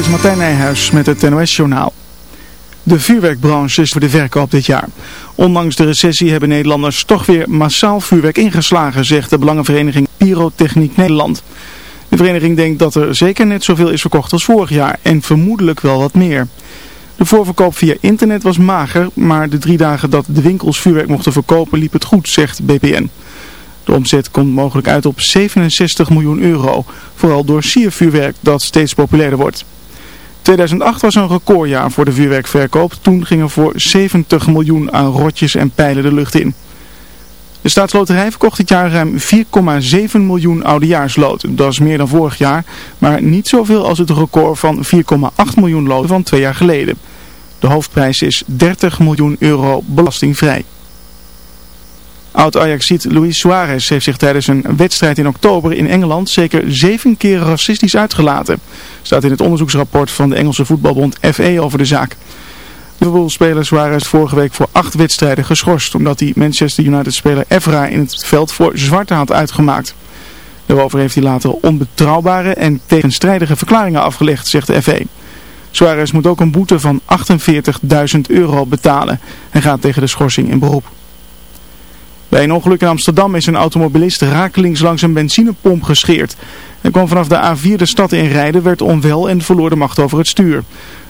is Martijn Nijhuis met het NOS-journaal. De vuurwerkbranche is voor de verkoop dit jaar. Ondanks de recessie hebben Nederlanders toch weer massaal vuurwerk ingeslagen, zegt de belangenvereniging Pyrotechniek Nederland. De vereniging denkt dat er zeker net zoveel is verkocht als vorig jaar en vermoedelijk wel wat meer. De voorverkoop via internet was mager, maar de drie dagen dat de winkels vuurwerk mochten verkopen liep het goed, zegt BPN. De omzet komt mogelijk uit op 67 miljoen euro, vooral door siervuurwerk dat steeds populairder wordt. 2008 was een recordjaar voor de vuurwerkverkoop. Toen gingen voor 70 miljoen aan rotjes en pijlen de lucht in. De staatsloterij verkocht dit jaar ruim 4,7 miljoen oudejaarsloten. Dat is meer dan vorig jaar, maar niet zoveel als het record van 4,8 miljoen loten van twee jaar geleden. De hoofdprijs is 30 miljoen euro belastingvrij. Oud-Ajaxiet Luis Suarez heeft zich tijdens een wedstrijd in oktober in Engeland zeker zeven keer racistisch uitgelaten. Staat in het onderzoeksrapport van de Engelse voetbalbond FA over de zaak. De voetbalspeler Suarez vorige week voor acht wedstrijden geschorst omdat hij Manchester United-speler Evra in het veld voor zwarte had uitgemaakt. Daarover heeft hij later onbetrouwbare en tegenstrijdige verklaringen afgelegd, zegt de FA. Suarez moet ook een boete van 48.000 euro betalen en gaat tegen de schorsing in beroep. Bij een ongeluk in Amsterdam is een automobilist rakelings langs een benzinepomp gescheerd. Hij kwam vanaf de A4 de stad in rijden, werd onwel en verloor de macht over het stuur.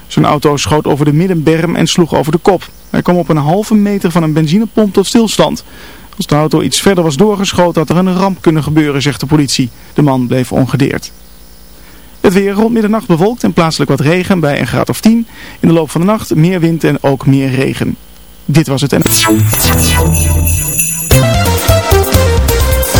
Zijn auto schoot over de middenberm en sloeg over de kop. Hij kwam op een halve meter van een benzinepomp tot stilstand. Als de auto iets verder was doorgeschoten had er een ramp kunnen gebeuren, zegt de politie. De man bleef ongedeerd. Het weer rond middernacht bewolkt en plaatselijk wat regen bij een graad of 10. In de loop van de nacht meer wind en ook meer regen. Dit was het en...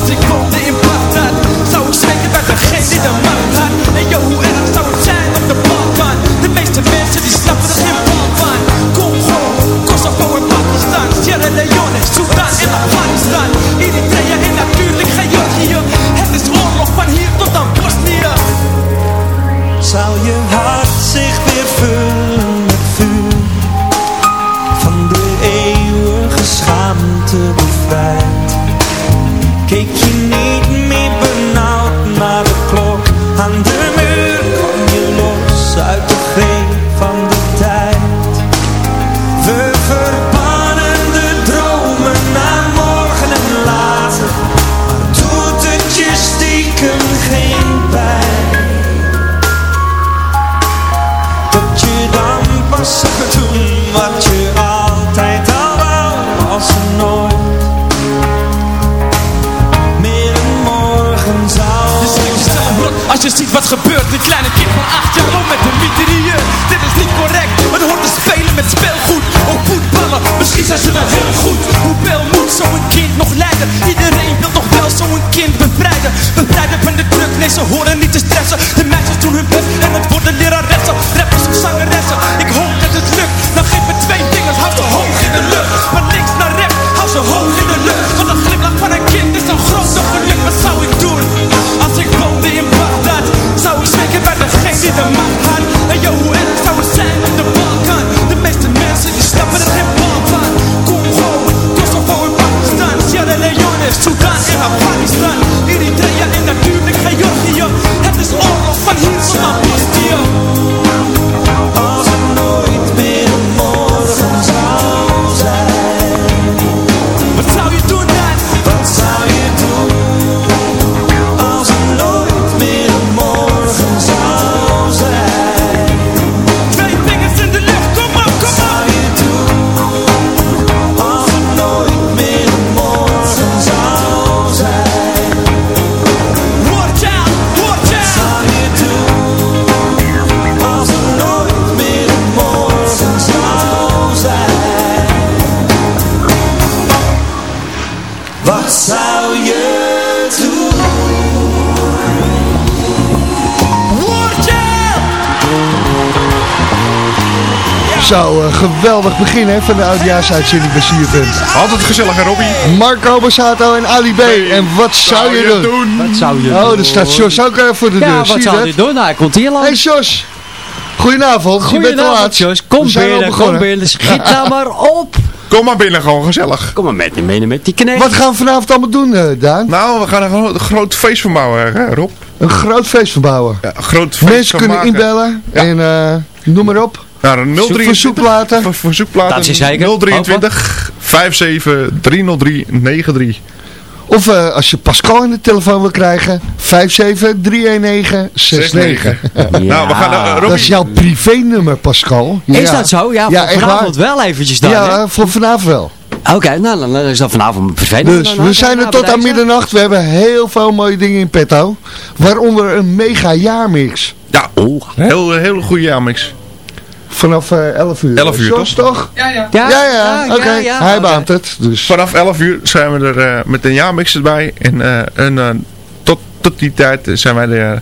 Als ik woonde in Bagdad Zou ik spreken bij degene die zijn ze wel heel goed. Hoeveel moet zo'n kind nog leiden? Iedereen wil toch wel zo'n kind bevrijden? Bevrijden van de druk, nee ze horen niet te stressen. De meisjes doen hun best en het worden leraressen. Rappers of zangeressen, ik hoop Zo, een geweldig begin hè, van de oudejaarsuitzending bij CFM. Altijd gezellig, hè, Robbie? Marco Bassato en Ali B. En wat zou je doen? Wat zou je Oh, doen? er staat Jos ook eh, voor de Ja, deur. wat Zie je zou dat? hij doen? Nou, hij komt hier Hey langs. Jos, goedenavond. je bent te Goedenavond, laat. Jos. Kom binnen, kom binnen. Schiet nou maar op. Kom maar binnen, gewoon gezellig. Kom maar met die mee met die knecht. Wat gaan we vanavond allemaal doen, eh, Daan? Nou, we gaan een gro- groot feest van bouwen, hè, Rob. Een groot feest verbouwen. Ja, een groot feest Mensen kunnen maken. inbellen Ja. en eh, noem maar op. Nou, een 023 Verzoekplaten. Voor verzoekplaten. Dat is zeker. 023 57 303 93. Of eh, als je Pascal in de telefoon wil krijgen, 5731969. Nou, we gaan... eh, Dat is jouw privénummer, Pascal. Is Ja. dat zo? Ja, Ja, vanavond waar. wel eventjes dan. hè? Ja, voor vanavond wel. Oké, nou dan, is dat vanavond privé. Dus we zijn er tot aan middernacht. We hebben heel veel mooie dingen in petto. Waaronder een mega jaarmix. ja, Oh. heel, heel goede jaarmix. Vanaf eh 11 uur. 11 uur, toch? toch? Ja, Ja, ja, oké. Hij baant het. Dus. Vanaf 11 uur zijn we er eh, met een jaarmix erbij. En, eh, en eh, tot, tot die tijd zijn wij er... eh,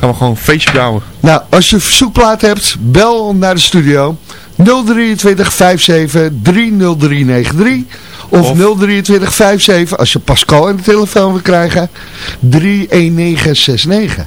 gaan we gewoon een feestje bouwen. Nou, als je een verzoekplaat hebt, bel naar de studio. 023 57 30393 of, Of- 023 57 als je Pascal aan de telefoon wil krijgen 31969.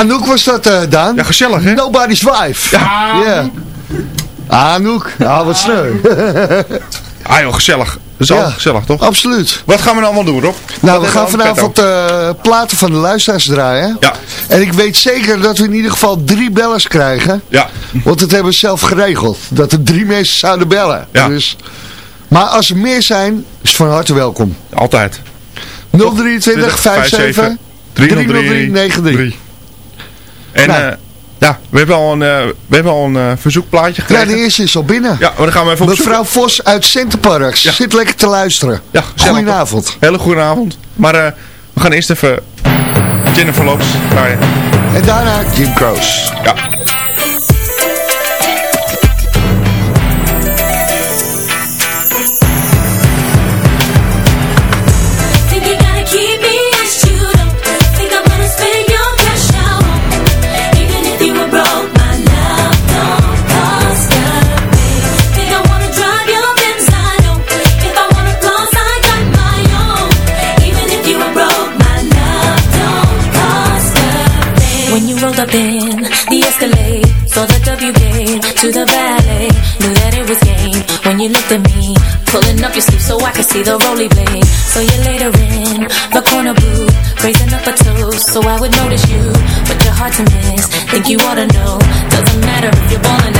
Anouk was dat, uh, Daan. Ja, gezellig, hè? Nobody's wife. Ja. Yeah. Anouk. Ja, wat sneu. ah joh, gezellig. Zo, ja, gezellig toch? Absoluut. Wat gaan we nou allemaal doen, Rob? Nou, we gaan vanavond de platen van de luisteraars draaien. Ja. En ik weet zeker dat we in ieder geval drie bellers krijgen. Ja. Want het hebben we zelf geregeld. Dat er drie mensen zouden bellen. Ja. Dus, maar als er meer zijn, is van harte welkom. Altijd. 023 57 303 93. En nou. eh, ja. we hebben al een, eh, we hebben een eh, verzoekplaatje gekregen. Ja, de eerste is al binnen. Ja, maar gaan we even op Mevrouw. Vos uit Centerparks ja. zit lekker te luisteren. Ja, goedenavond. Hele goedenavond. Maar we gaan eerst even Jennifer Lopes. draaien. En daarna Jim Croce. Ja. The W gate to the valet, knew that it was game. When you looked at me, pulling up your sleeve so I could see the rolly blade. So you later in the corner booth, raising up a toast so I would notice you, but you're hard to miss. Think you ought to know, doesn't matter if you're balling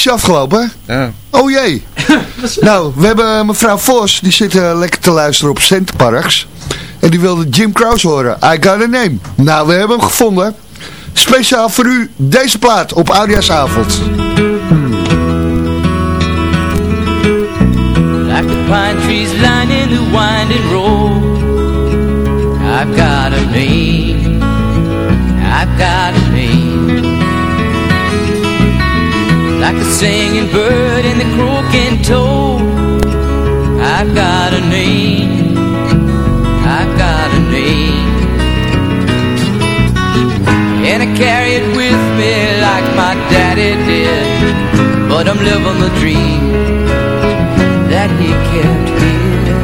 Is afgelopen? Ja. Oh jee. nou, we hebben mevrouw Vos, die zit eh, lekker te luisteren op Centerparks. En die wilde Jim Krause horen. I got a name. Nou, we hebben hem gevonden. Speciaal voor u deze plaat op Oudjaarsavond. Like the pine trees lining the winding road I've got a name I've got a Like the singing bird and the croaking toad. I've got a name. I've got a name. And I carry it with me like my daddy did. But I'm living the dream that he kept here.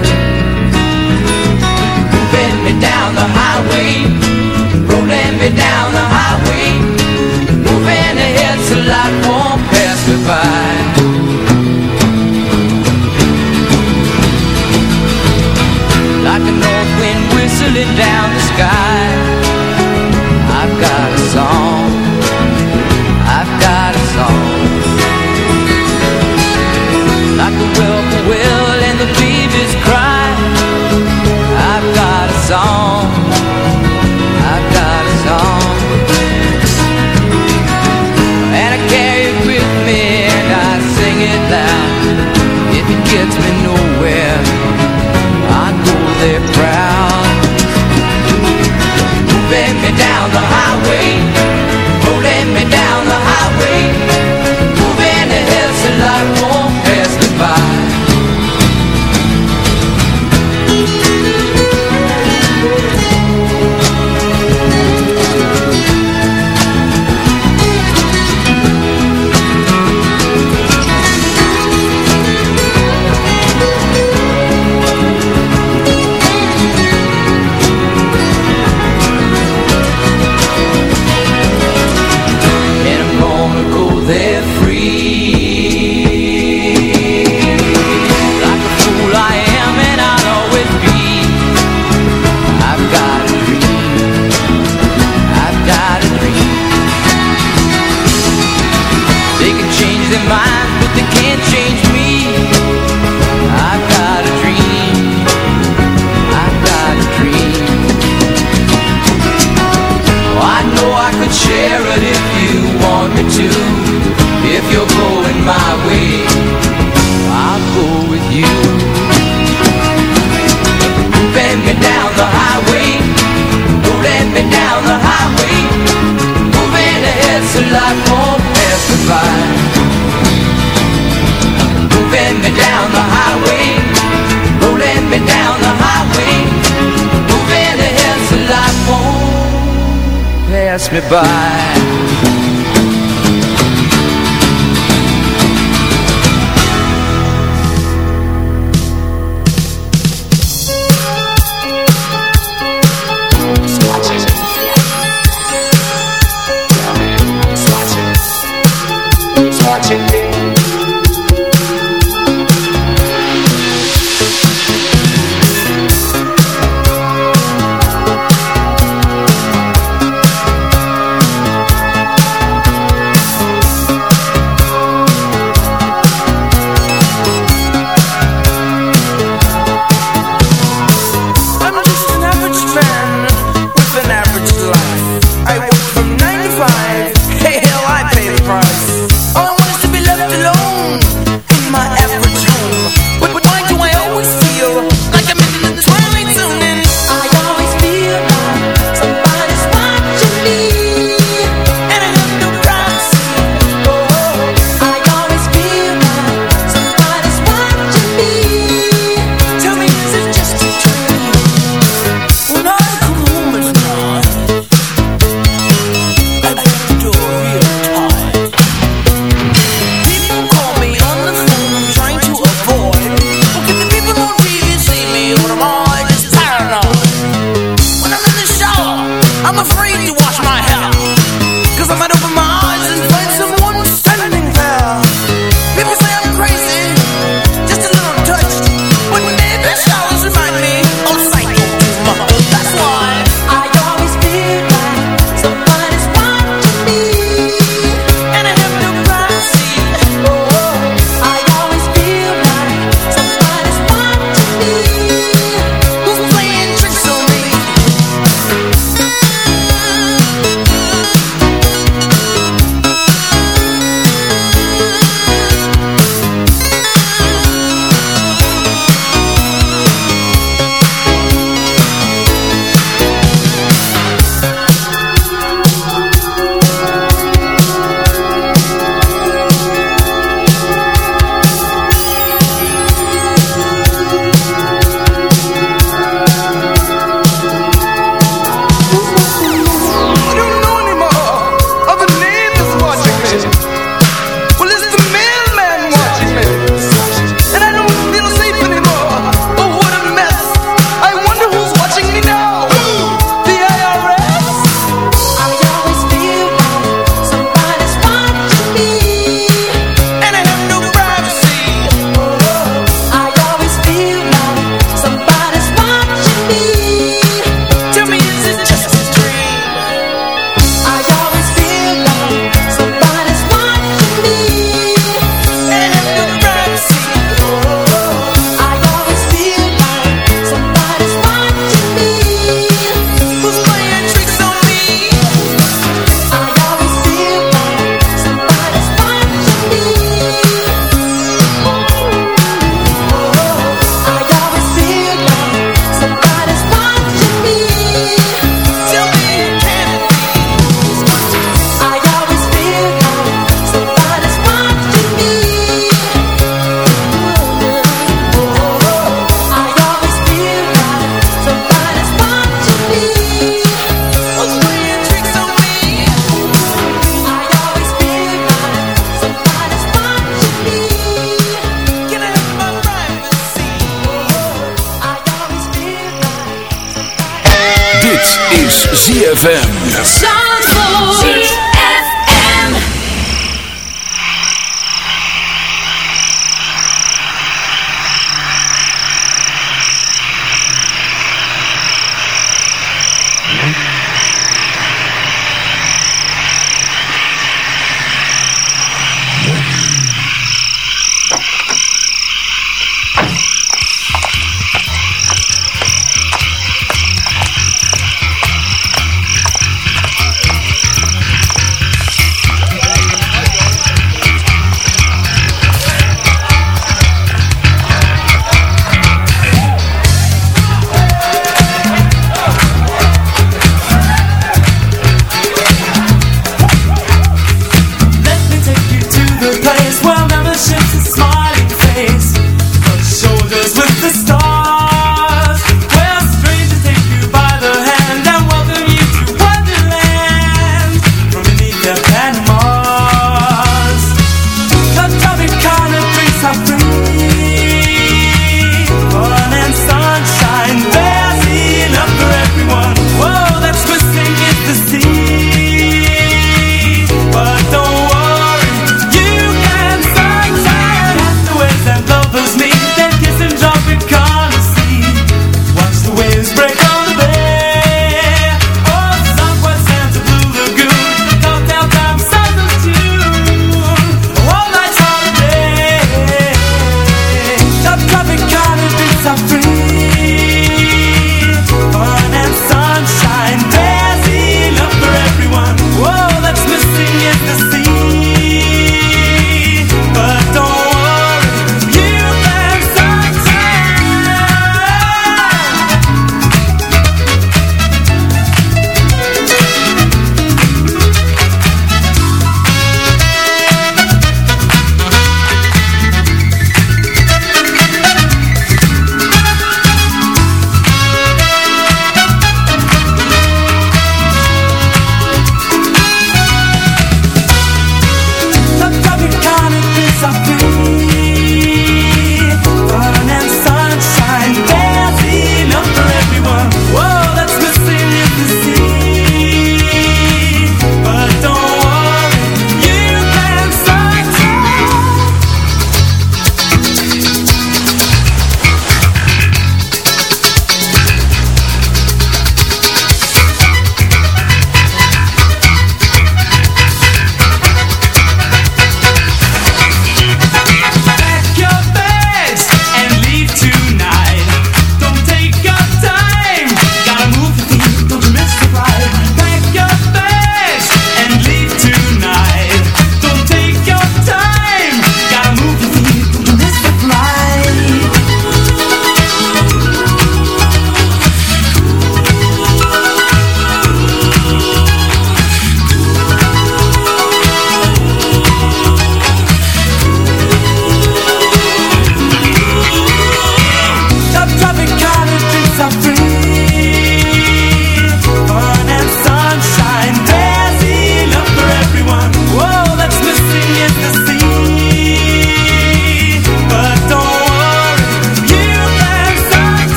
Moving me down the highway, rolling me down the highway, moving ahead so life gets me nowhere, I go there proud. Moving me down the highway, down the highway. Don't me down the highway. Moving ahead so life won't pass me by Moving me down the highway. Don't let me down the highway. Moving ahead so life won't pass me by.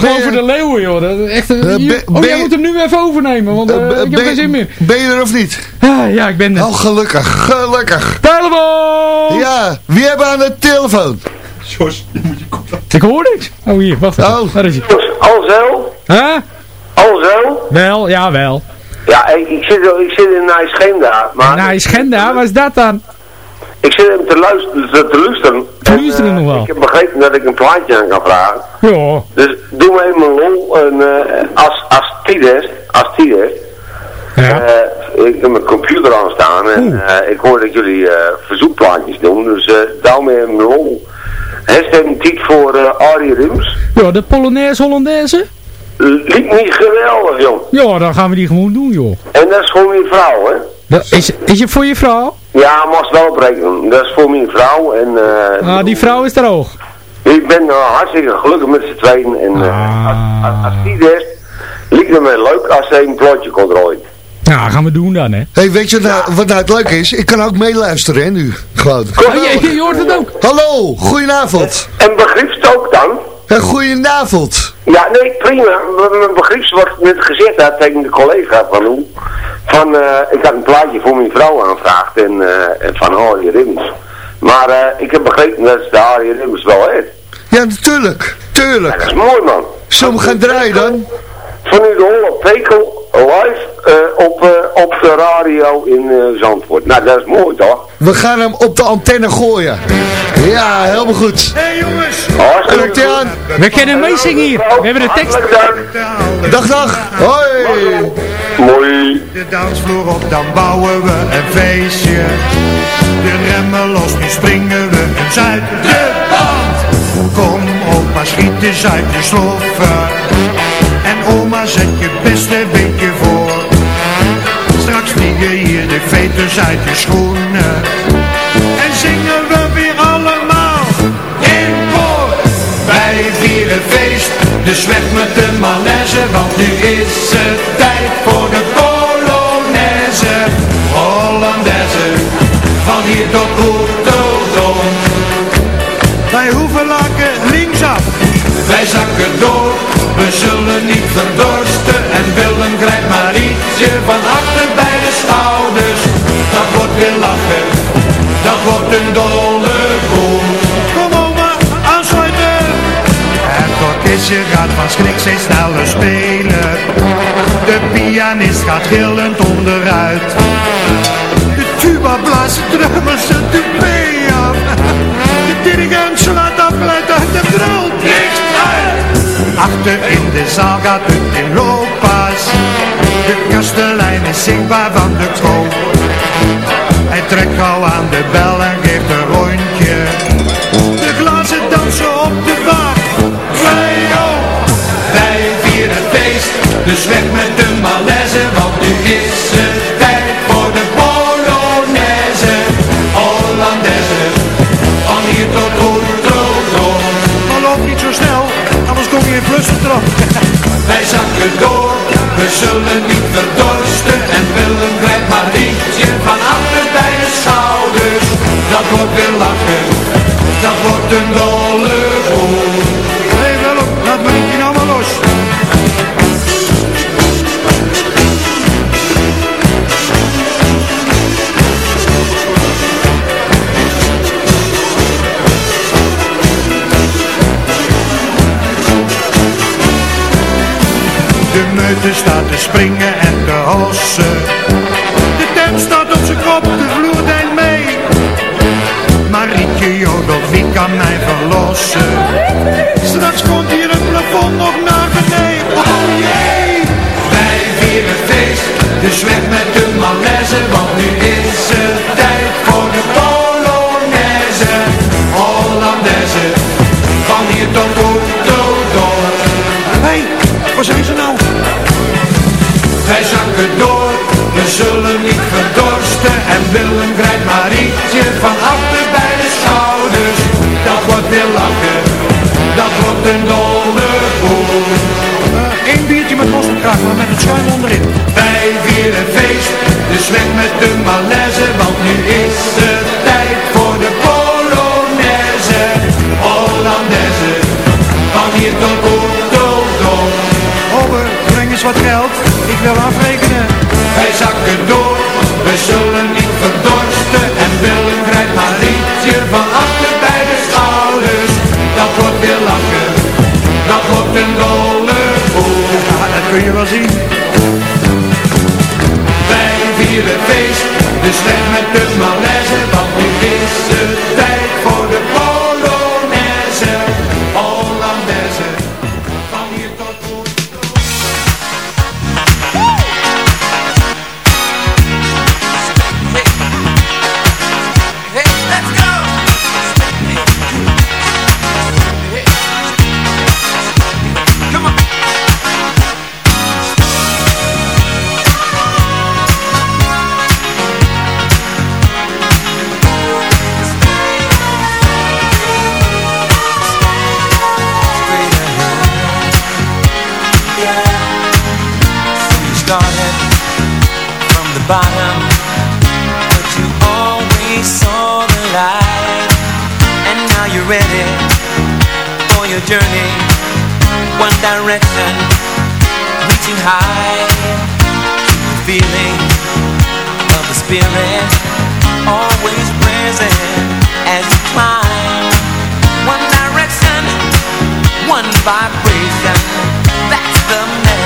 Me gewoon je- voor de leeuwen, joh. Dat is echt, Eh, hier- ben- oh, jij je- moet hem nu even overnemen, want eh, Eh, ik heb geen zin meer. Ben je er of niet? Ja, ja, ik ben er. Oh, gelukkig, gelukkig. Telefoon! Ja, wie hebben we aan de telefoon? Ik hoor niks. Oh, hier, wacht even. Oh. Daar is hij. Alzo? Huh? Alzo? Wel, ja, wel. Ja, ik, ik, zit, ik zit in Nijschenda, maar Nou, is Genda, wat is dat dan? ik zit hem te luisteren. Te, te luisteren. En, luisteren eh, nog wel. Ik heb begrepen dat ik een plaatje aan kan vragen. Ja. Dus doe me even een lol. En, eh, als, als Tides, als Tides, Ja. eh, ik heb mijn computer aan staan en ik hoor dat jullie verzoekplaatjes doen. Dus even een hij een titel voor Arie Rims? Ja, de Polonaise Hollandaise? Liep niet geweldig, joh. Ja, dan gaan we die gewoon doen, joh. En dat is voor mijn vrouw, hè? Dat is, is het voor je vrouw? Ja, mag wel breken. Dat is voor mijn vrouw. En, eh, Ah, die vrouw is er ook. Ik ben eh, hartstikke gelukkig met z'n tweeën. En eh, als, als, als die is, lijkt het me leuk als ze een plotje kon draaien. Ja, gaan we doen dan, hè. hey, weet je nou, wat nou het leuke is? Ik kan ook meeluisteren, hè, nu. Gewoon. Oh, je, je hoort het ook. Hallo, goedenavond. En begripst dan? Hey, goedenavond. Ja, nee, prima. Mijn begrip wordt net gezegd had tegen de collega van hoe. Van, eh, ik had een plaatje voor mijn vrouw aanvraagd en, eh, en van Harry Rims. Maar eh, ik heb begrepen dat ze de Harry Rims wel heeft. Ja, natuurlijk. Tuurlijk. Dat is mooi, man. Zullen we gaan draaien dan? Van u de Holland Pekel live eh, op, eh, op de radio in eh, Zandvoort. Nou, dat is mooi, toch? We gaan hem op de antenne gooien. Ja, helemaal goed. Hey jongens! Hartstikke aan. We kunnen meezingen hier. We hebben de tekst. Dag, dag. Hoi. Mooi. De dansvloer op, dan bouwen we een feestje. De remmen los, nu springen we eens uit de band. Opa, schiet eens uit je sloffen. En oma, zet je beste beetje voor. Straks vliegen hier de veters uit je schoenen. En zingen we weer allemaal in koor. Wij vieren feest, dus weg met de malaise, want nu is het tijd voor de Polonaise. Hollandaise, van hier tot Rotterdam. Wij hoeven laken linksaf, wij zakken door. We zullen niet verdorsten en Willem grijpt maar ietsje van achter bij de schouders. Dat wordt weer lachen, dat wordt een dolle koel. Kom oma, aansluiten! Het orkestje gaat van schrik steeds sneller spelen. De pianist gaat gillend onderuit. De tuba blaast de drummers het toupé af. Dirigent slaat afgeleid uit de. Niks uit! Achter in de zaal gaat het in looppas. De kastelein is zichtbaar van de koop. Hij trekt gauw aan de bel en geeft een rondje. De glazen dansen op de vaart. Wij. Wij vieren feest, dus weg met de we zullen niet verdorsten en Willem grijpt maar ietsje van achter bij de schouders. Dat wordt weer lachen, dat wordt een dolle. Springen en te hossen. De tent staat op zijn kop, de vloer deint mee. Marietje jodelt, wie kan mij verlossen? Straks komt hier het plafond nog naar beneden. Oh jee! Wij vieren feest, dus weg met de malaise, want nu we zullen niet verdorsten En Willem grijpt maar ietsje van achter bij de schouders. Dat wordt weer lachen, dat wordt een dolle boel. Eén biertje met mosterdkraag, maar met het schuim onderin. Wij vieren feest, dus weg met de malaise kun je wel zien. Wij vieren feest, dus weg met de malaise. One direction, reaching high. The feeling of the spirit always present as you climb. One direction, one vibration. That's the message.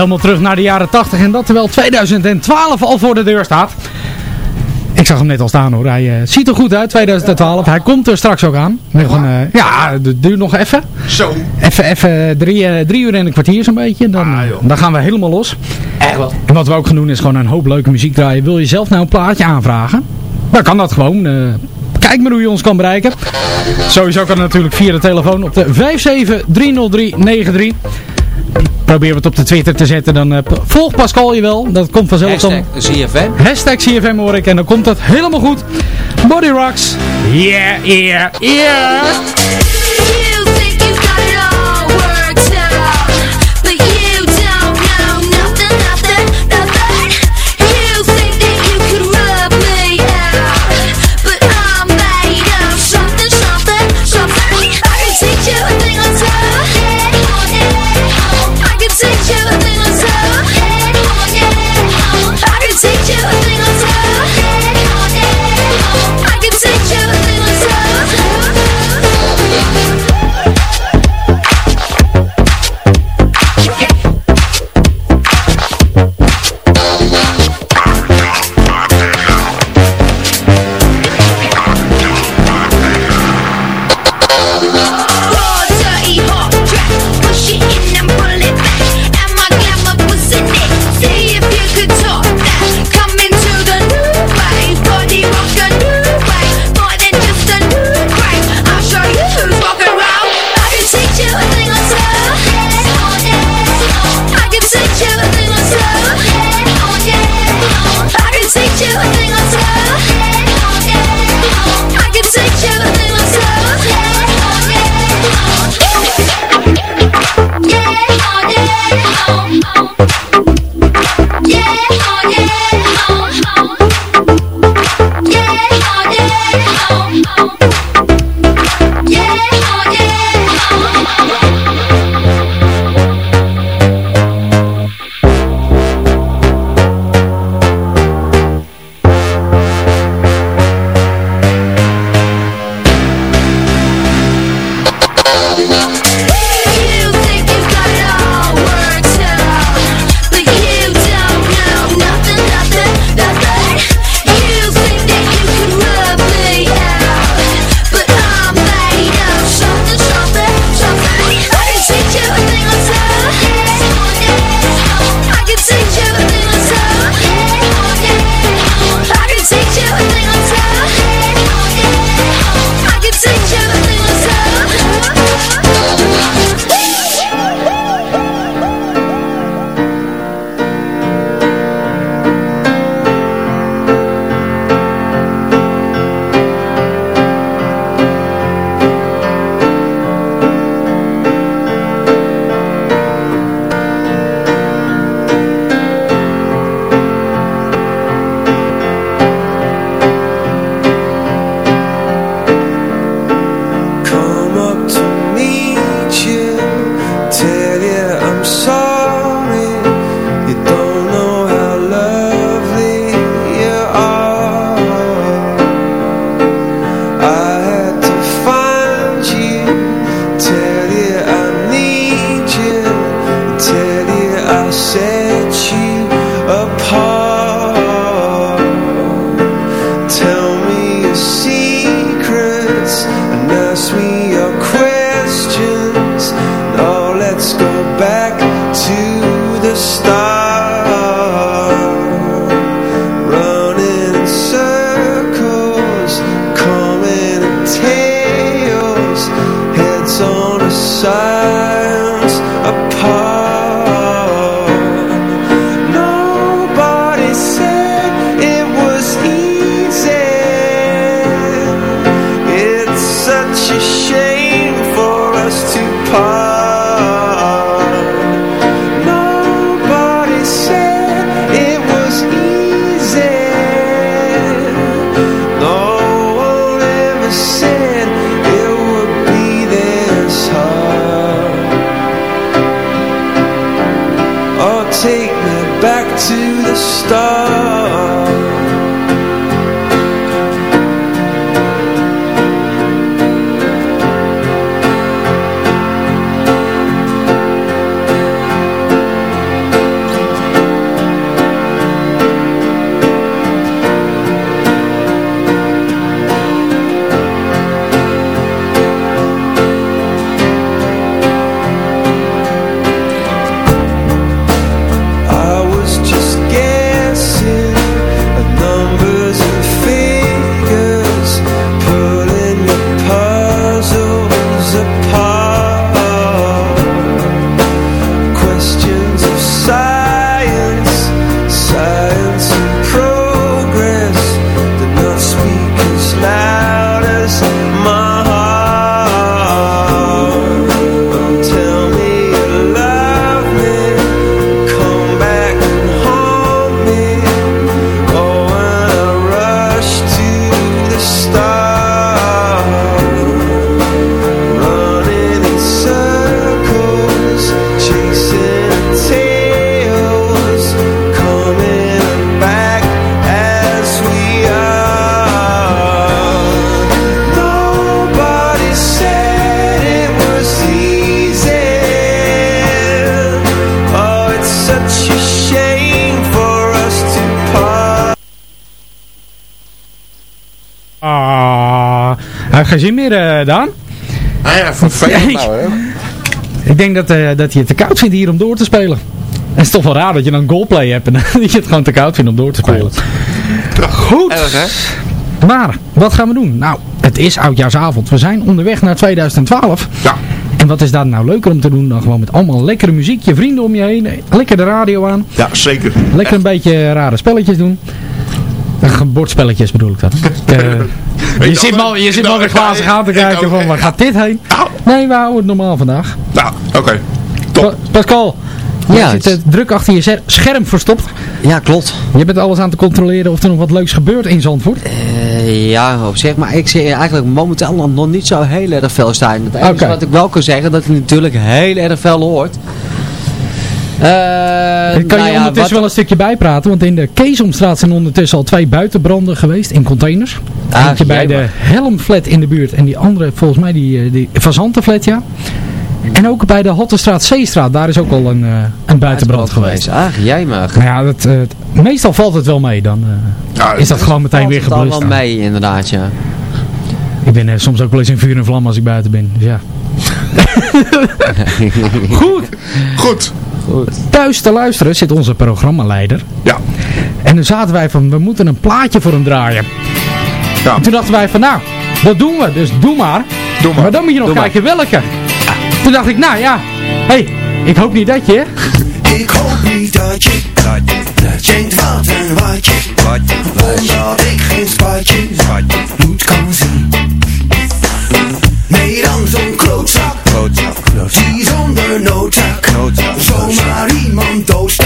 Helemaal terug naar de jaren 80 en dat terwijl 2012 al voor de deur staat. Ik zag hem net al staan hoor. Hij eh, ziet er goed uit, 2012. Hij komt er straks ook aan. Eh, ja, het duurt nog even. Zo. Even, even drie, eh, drie uur en een kwartier zo'n beetje. Dan, dan gaan we helemaal los. Echt wel. En wat we ook gaan doen is gewoon een hoop leuke muziek draaien. Wil je zelf nou een plaatje aanvragen? Dan kan dat gewoon. kijk maar hoe je ons kan bereiken. Sowieso kan het natuurlijk via de telefoon op de 5730393. Probeer het op de Twitter te zetten. Dan eh, volg Pascal je wel. Dat komt vanzelf Hashtag dan. CFM. Hashtag CFM hoor ik. En dan komt dat helemaal goed. Body Rocks. Yeah, yeah, yeah. Meer, eh, Daan. Ah ja, vervelend nou, hè. Ik denk dat, eh, dat hij het te koud vindt hier om door te spelen. Het is toch wel raar dat je dan goalplay hebt en dat je het gewoon te koud vindt om door te spelen. Goed. Erg, hè? Maar, wat gaan we doen? Nou, het is oudjaarsavond. We zijn onderweg naar 2012. Ja. En wat is daar nou leuker om te doen dan gewoon met allemaal lekkere muziek, je vrienden om je heen, lekker de radio aan, Ja, zeker. lekker een beetje rare spelletjes doen. Bordspelletjes bedoel ik dat. Eh, je zit maar, je zit maar weer glazig aan te kijken van waar gaat dit heen? Nee, we houden het normaal vandaag. Nou, oké. Pa- Pascal, Ja, het zit eh, druk achter je scherm verstopt. Ja, klopt. Je bent alles aan te controleren of er nog wat leuks gebeurt in Zandvoort. Eh, ja, op zich. Maar ik zie eigenlijk momenteel nog niet zo heel erg veel staan. Het enige Oké. wat ik wel kan zeggen, dat hij natuurlijk heel erg veel hoort. Eh, kan nou je ja, ondertussen wat- wel een stukje bijpraten, want in de Keesomstraat zijn ondertussen al twee buitenbranden geweest in containers. Ah, Eentje bij de Helmflat in de buurt en die andere volgens mij die, eh, die Fazantenflat, ja. En ook bij de Hottestraat Zeestraat, daar is ook al een, eh, een buitenbrand geweest. Ah, jij maar. Nou ja, dat, eh, meestal valt het wel mee, dan eh, is dat gewoon meteen weer Valt het geblust. allemaal mee, inderdaad, ja. Ik ben soms ook wel eens in vuur en vlam als ik buiten ben, dus ja. Goed. Goed. Thuis te luisteren zit onze programmaleider. Ja. En toen zaten wij van, we moeten een plaatje voor hem draaien. Ja. En toen dachten wij van, nou, dat doen we, dus doe maar. Doe maar. Maar dan moet je nog Doe maar. kijken welke. Toen dacht ik, nou ja, hé, hey, ik hoop niet dat je... Ik hoop niet dat je, dat je denkt wat en wat je, omdat ik geen spatje, bloed kan zien. Nee, dan zo'n klootzak, die zonder noodzaak, zomaar iemand doodstak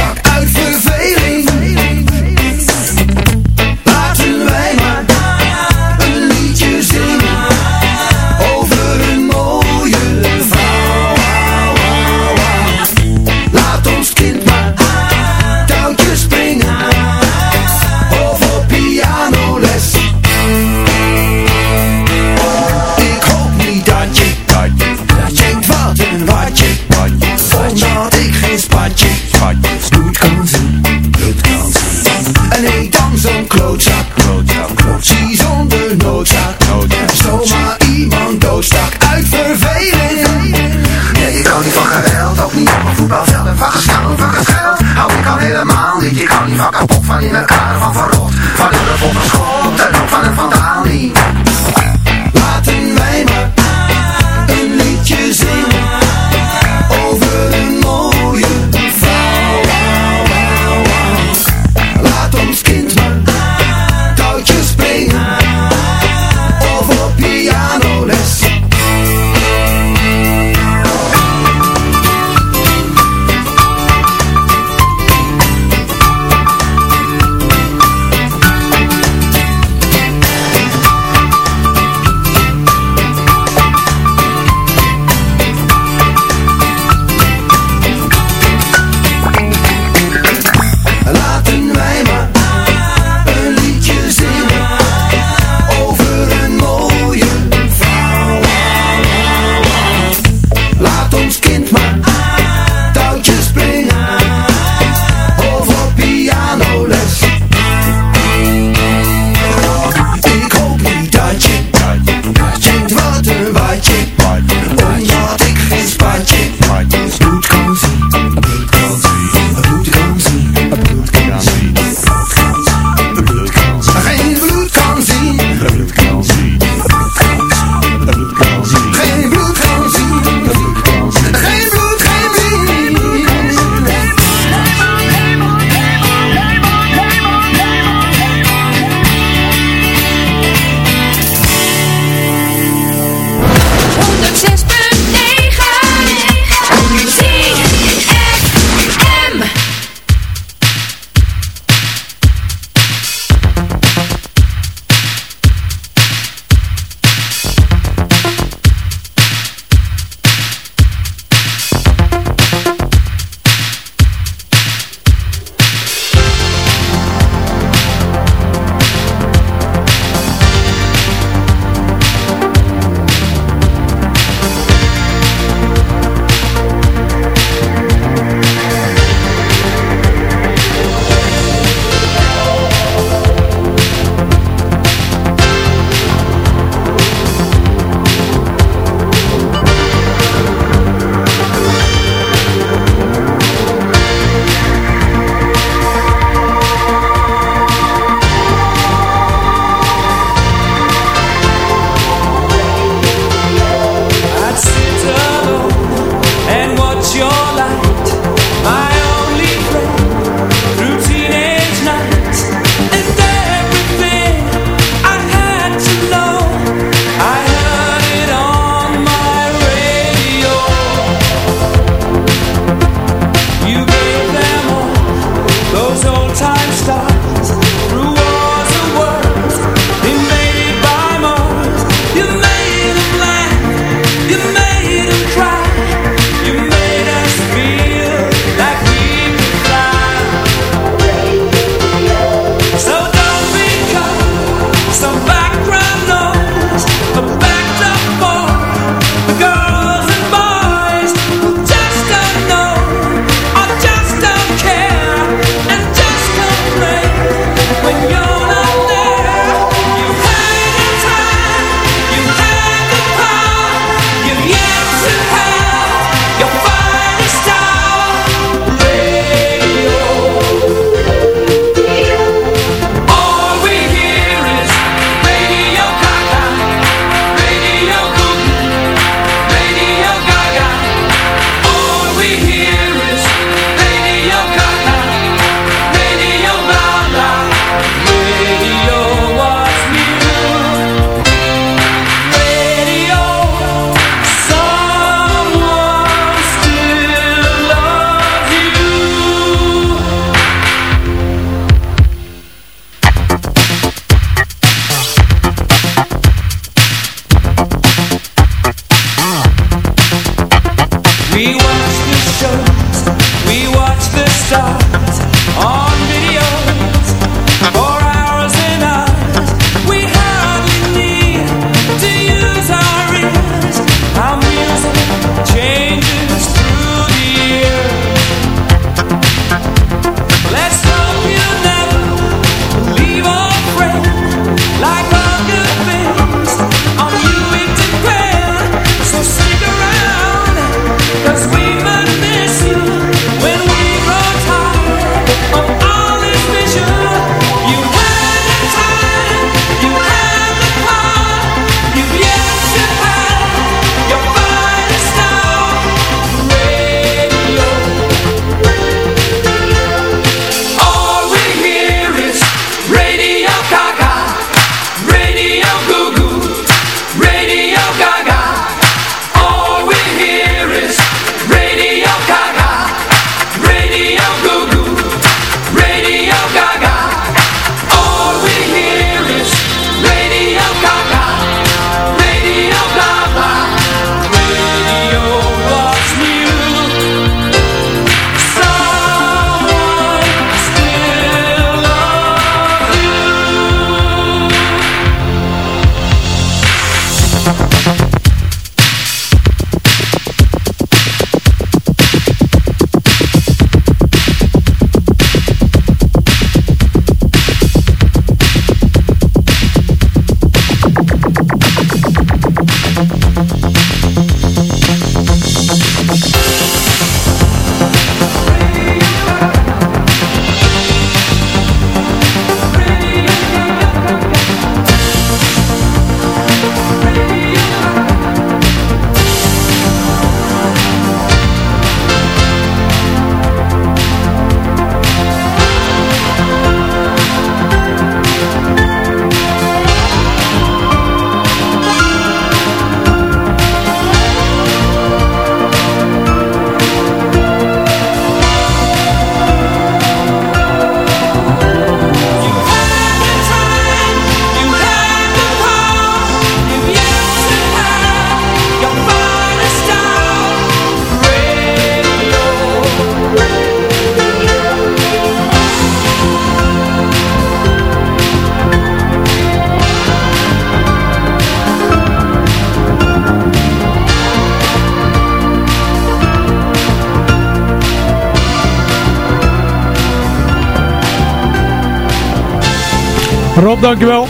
Rob, dankjewel.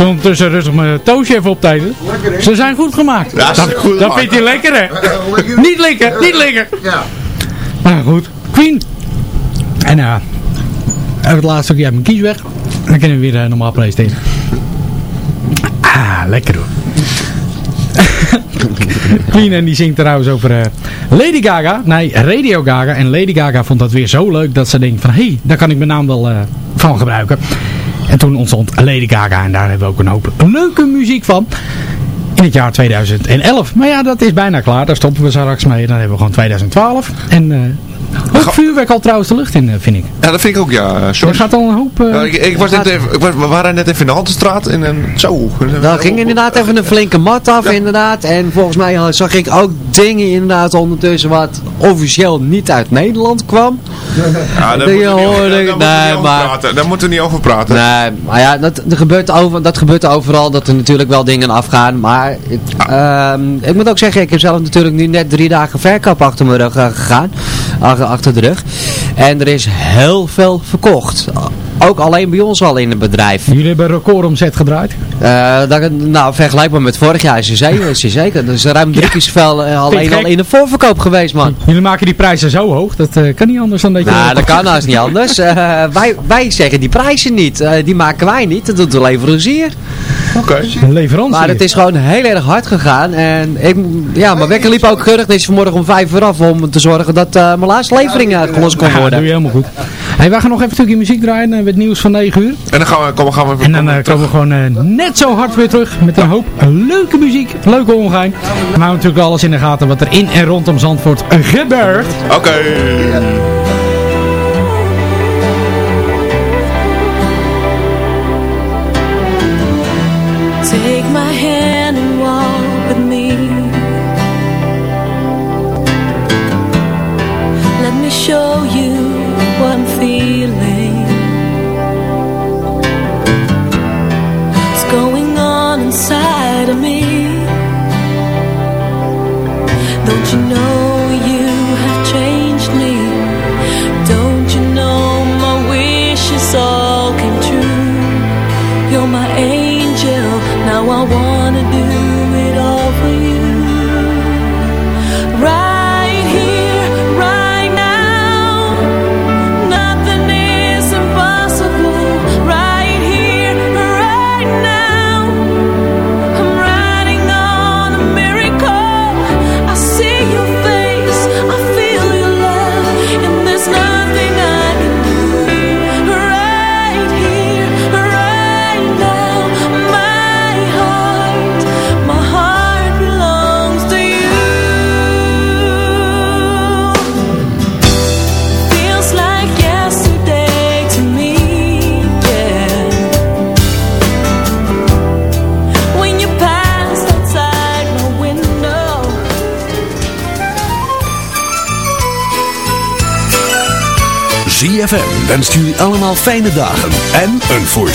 Ondertussen rustig mijn toosje even optijden. Ze zijn goed gemaakt. Ja, dat goed dat vindt hij lekker, hè? niet lekker, niet lekker. Ja. Maar goed, Queen. En ja, even het laatste stukje uit mijn kies weg. Dan kunnen we weer uh, normaal PlayStation. Ah, lekker hoor. Queen en die zingt trouwens over eh, Lady Gaga. Nee, Radio Gaga. En Lady Gaga vond dat weer zo leuk dat ze denkt van... Hé, hey, daar kan ik mijn naam wel eh, van gebruiken. En toen ontstond Lady Gaga. En daar hebben we ook een hoop leuke muziek van. In het jaar 2011. Maar ja, dat is bijna klaar. Daar stoppen we straks mee. Dan hebben we gewoon 2012. En eh ook vuurwerk al trouwens de lucht in, eh, vind ik. Ja, dat vind ik ook, ja, Er George. gaat al een hoop... eh, Ja, ik, ik was net even, ik was, we waren net even in de Haltestraat en een, zo. Daar ging inderdaad even een flinke mat af inderdaad. En volgens mij eh, zag ik ook dingen inderdaad ondertussen wat officieel niet uit Nederland kwam. Ja, daar moeten we niet over- praten. Daar moeten we niet over praten. Nee, maar ja, dat, dat, gebeurt over, dat gebeurt overal, dat er natuurlijk wel dingen afgaan. Maar ik, ehm, ik moet ook zeggen, ik heb zelf natuurlijk nu net drie dagen verkoop achter mijn rug eh, gegaan. Achter, de rug. En er is heel veel verkocht. Ook alleen bij ons al in het bedrijf. Jullie hebben een recordomzet gedraaid. Eh, dat, nou, vergelijkbaar met vorig jaar is het zeker. Is zeker. Er is ruim drie keer zoveel eh, alleen al in de voorverkoop geweest, man. Jullie maken die prijzen zo hoog. Dat eh, kan niet anders dan dat je... Nou, dat kan nou niet anders. Eh, wij, wij zeggen die prijzen niet. Eh, die maken wij niet. Dat doet de leverancier. Oké. Een leverantie. Maar het is gewoon heel erg hard gegaan. En ik, ja, mijn wekker liep ook keurig. Het is vanmorgen om vijf uur af om te zorgen dat eh mijn laatste levering gelost kon Ja, dat doe worden. je helemaal goed. Hey, wij gaan nog even een stukje muziek draaien eh, met nieuws van 9 uur. En dan gaan we, kom, gaan we En dan eh, komen we gewoon eh, net zo hard weer terug met een hoop leuke muziek, leuke ongein. Maar we houden natuurlijk alles in de gaten wat er in en rondom Zandvoort gebeurt. Oké. Wenst jullie allemaal fijne dagen en een voorstel.